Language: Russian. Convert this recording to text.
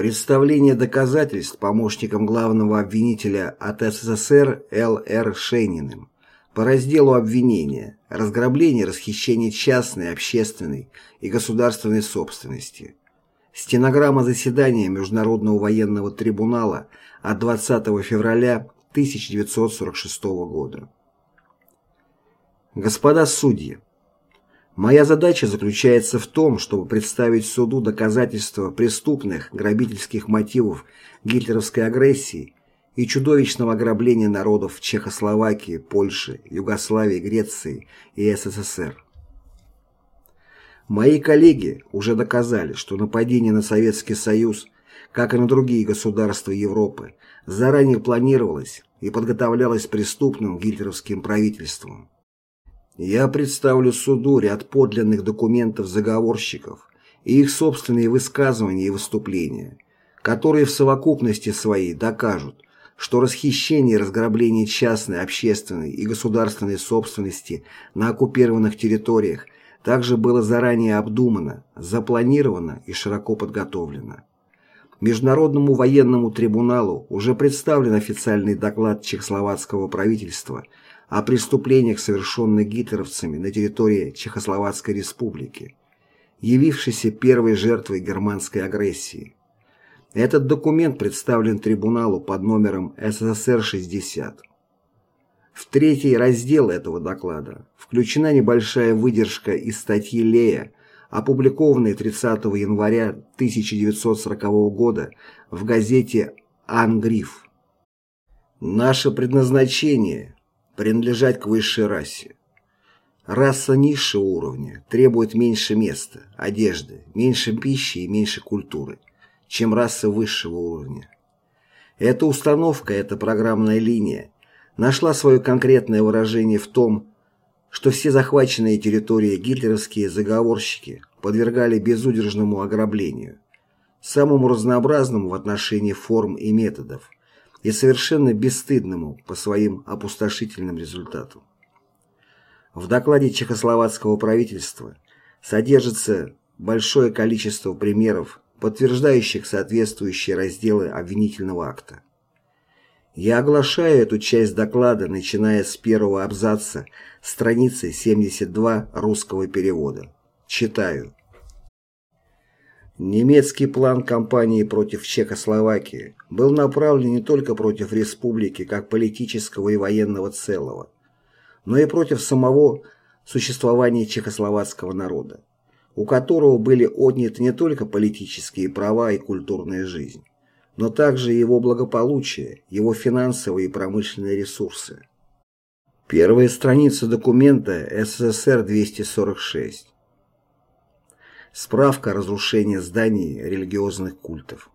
Представление доказательств помощником главного обвинителя от СССР Л.Р. Шейниным по разделу обвинения «Разграбление, расхищение частной, общественной и государственной собственности». Стенограмма заседания Международного военного трибунала от 20 февраля 1946 года. Господа судьи, моя задача заключается в том, чтобы представить суду доказательства преступных грабительских мотивов гитлеровской агрессии и чудовищного ограбления народов Чехословакии, Польши, Югославии, Греции и СССР. Мои коллеги уже доказали, что нападение на Советский Союз, как и на другие государства Европы, заранее планировалось и подготовлялось преступным гитлеровским правительством. Я представлю суду ряд подлинных документов заговорщиков и их собственные высказывания и выступления, которые в совокупности своей докажут, что расхищение и разграбление частной, общественной и государственной собственности на оккупированных территориях также было заранее обдумано, запланировано и широко подготовлено. Международному военному трибуналу уже представлен официальный доклад чехословацкого правительства о преступлениях, совершенных гитлеровцами на территории Чехословацкой республики, явившейся первой жертвой германской агрессии. Этот документ представлен трибуналу под номером СССР-60. В третий раздел этого доклада включена небольшая выдержка из статьи Лея, опубликованной 30 января 1940 года в газете «Ангриф». Наше предназначение – принадлежать к высшей расе. Раса низшего уровня требует меньше места, одежды, меньше пищи и меньше культуры – чем раса высшего уровня. Эта установка, эта программная линия нашла свое конкретное выражение в том, что все захваченные территории гитлеровские заговорщики подвергали безудержному ограблению, самому разнообразному в отношении форм и методов, и совершенно бесстыдному по своим опустошительным результатам. В докладе чехословацкого правительства содержится большое количество примеров подтверждающих соответствующие разделы обвинительного акта. Я оглашаю эту часть доклада, начиная с первого абзаца страницы 72 русского перевода. Читаю. Немецкий план кампании против Чехословакии был направлен не только против республики как политического и военного целого, но и против самого существования чехословацкого народа у которого были отняты не только политические права и культурная жизнь, но также его благополучие, его финансовые и промышленные ресурсы. Первая страница документа СССР-246. Справка о разрушении зданий религиозных культов.